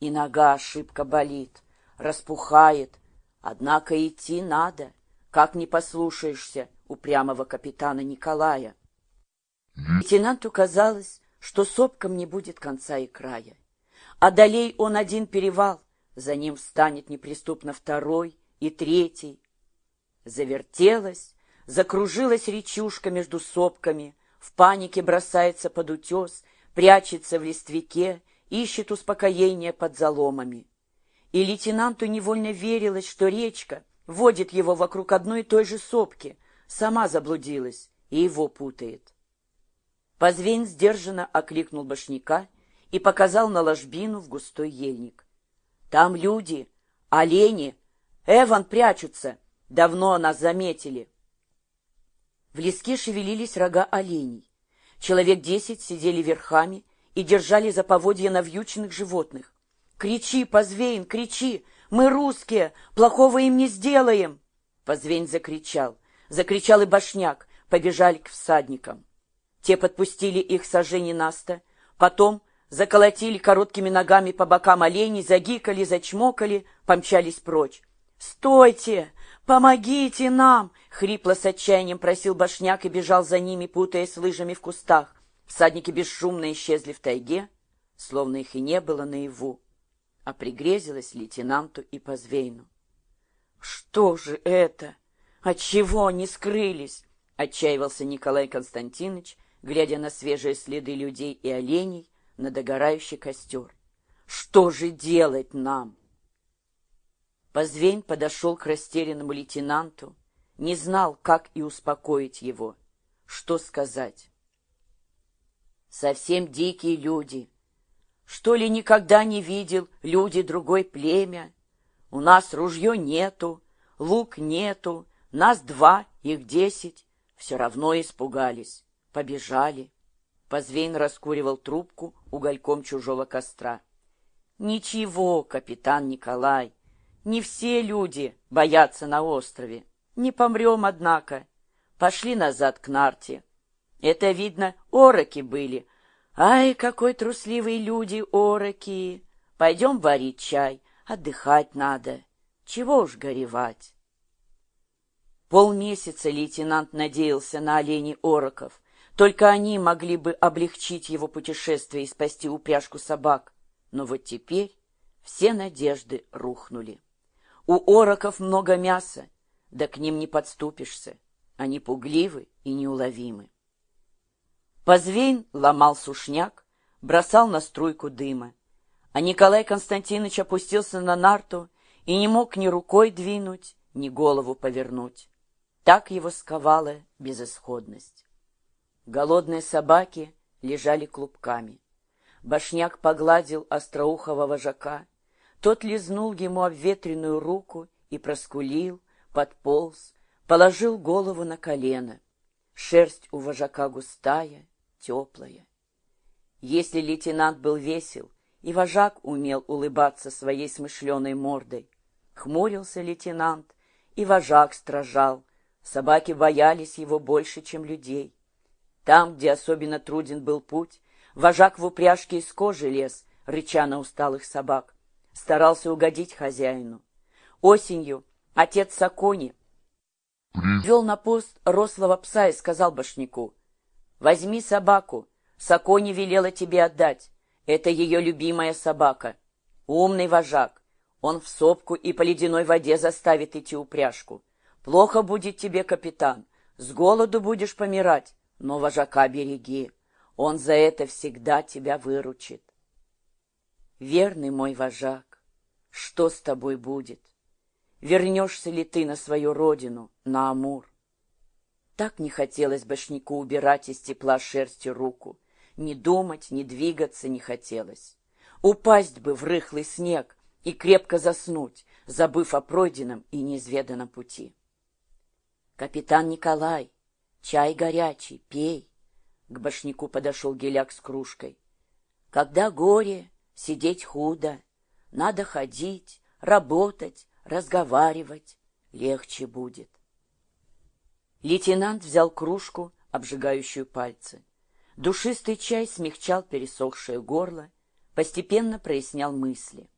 И нога ошибка болит, распухает. Однако идти надо, как не послушаешься упрямого капитана Николая. Лейтенанту казалось, что сопкам не будет конца и края. Одолей он один перевал, за ним встанет неприступно второй и третий. Завертелась, закружилась речушка между сопками, в панике бросается под утес, прячется в листвяке, ищет успокоения под заломами. И лейтенанту невольно верилось, что речка водит его вокруг одной и той же сопки, сама заблудилась и его путает. Позвень сдержанно окликнул башняка и показал на ложбину в густой ельник. Там люди, олени, Эван прячутся, давно нас заметили. В леске шевелились рога оленей. Человек десять сидели верхами и держали за поводья навьюченных животных. «Кричи, Позвейн, кричи! Мы русские! Плохого им не сделаем!» Позвейн закричал. Закричал и башняк. Побежали к всадникам. Те подпустили их сожжение наста, потом заколотили короткими ногами по бокам оленей, загикали, зачмокали, помчались прочь. «Стойте! Помогите нам!» — хрипло с отчаянием просил башняк и бежал за ними, путаясь лыжами в кустах. Всадники бесшумно исчезли в тайге, словно их и не было наяву, а пригрезилось лейтенанту и Позвейну. «Что же это? Отчего они скрылись?» — отчаивался Николай Константинович, глядя на свежие следы людей и оленей, на догорающий костер. «Что же делать нам?» Позвень подошел к растерянному лейтенанту, не знал, как и успокоить его, что сказать. «Совсем дикие люди. Что ли никогда не видел люди другой племя? У нас ружье нету, лук нету, нас два, их десять. Все равно испугались побежали. Позвейн раскуривал трубку угольком чужого костра. «Ничего, капитан Николай, не все люди боятся на острове. Не помрем, однако. Пошли назад к нарте. Это, видно, ороки были. Ай, какой трусливые люди ороки! Пойдем варить чай, отдыхать надо. Чего уж горевать?» Полмесяца лейтенант надеялся на оленей ороков — только они могли бы облегчить его путешествие и спасти упряжку собак. Но вот теперь все надежды рухнули. У ороков много мяса, да к ним не подступишься. Они пугливы и неуловимы. Позвейн ломал сушняк, бросал на струйку дыма. А Николай Константинович опустился на нарту и не мог ни рукой двинуть, ни голову повернуть. Так его сковала безысходность. Голодные собаки лежали клубками. Башняк погладил остроухого вожака. Тот лизнул ему обветренную руку и проскулил, подполз, положил голову на колено. Шерсть у вожака густая, теплая. Если лейтенант был весел, и вожак умел улыбаться своей смышленой мордой, хмурился лейтенант, и вожак стражал. Собаки боялись его больше, чем людей. Там, где особенно труден был путь, вожак в упряжке из кожи лез, рыча на усталых собак. Старался угодить хозяину. Осенью отец Сакони вел на пост рослого пса и сказал башняку, «Возьми собаку, Сакони велела тебе отдать. Это ее любимая собака. Умный вожак. Он в сопку и по ледяной воде заставит идти упряжку. Плохо будет тебе, капитан. С голоду будешь помирать. Но вожака береги, он за это всегда тебя выручит. Верный мой вожак, что с тобой будет? Вернешься ли ты на свою родину, на Амур? Так не хотелось башняку убирать из тепла шерсти руку. Ни думать, ни двигаться не хотелось. Упасть бы в рыхлый снег и крепко заснуть, забыв о пройденном и неизведанном пути. Капитан Николай, Чай горячий, пей. К башняку подошел геляк с кружкой. Когда горе, сидеть худо. Надо ходить, работать, разговаривать. Легче будет. Лейтенант взял кружку, обжигающую пальцы. Душистый чай смягчал пересохшее горло, постепенно прояснял мысли.